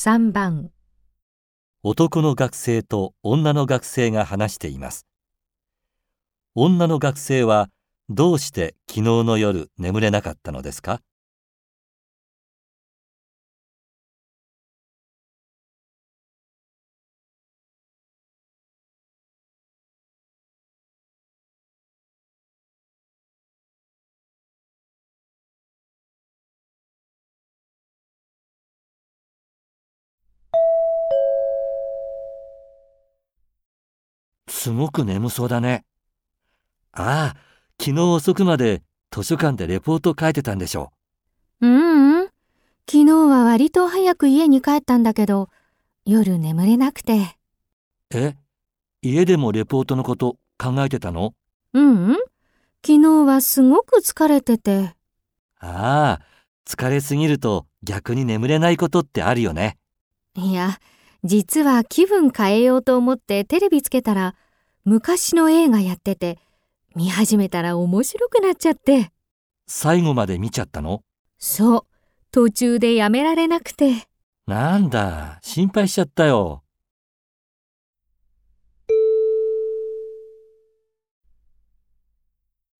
3番男の学生と女の学生が話しています。女の学生はどうして昨日の夜眠れなかったのですか？すごく眠そうだね。ああ、昨日遅くまで図書館でレポート書いてたんでしょううん、昨日は割と早く家に帰ったんだけど、夜眠れなくて。え？家でもレポートのこと考えてたの？ううん、昨日はすごく疲れてて。ああ、疲れすぎると逆に眠れないことってあるよね。いや、実は気分変えようと思ってテレビつけたら、昔の映画やってて、見始めたら面白くなっちゃって。最後まで見ちゃったの？そう、途中でやめられなくて。なんだ、心配しちゃったよ。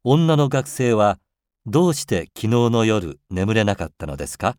女の学生はどうして昨日の夜眠れなかったのですか？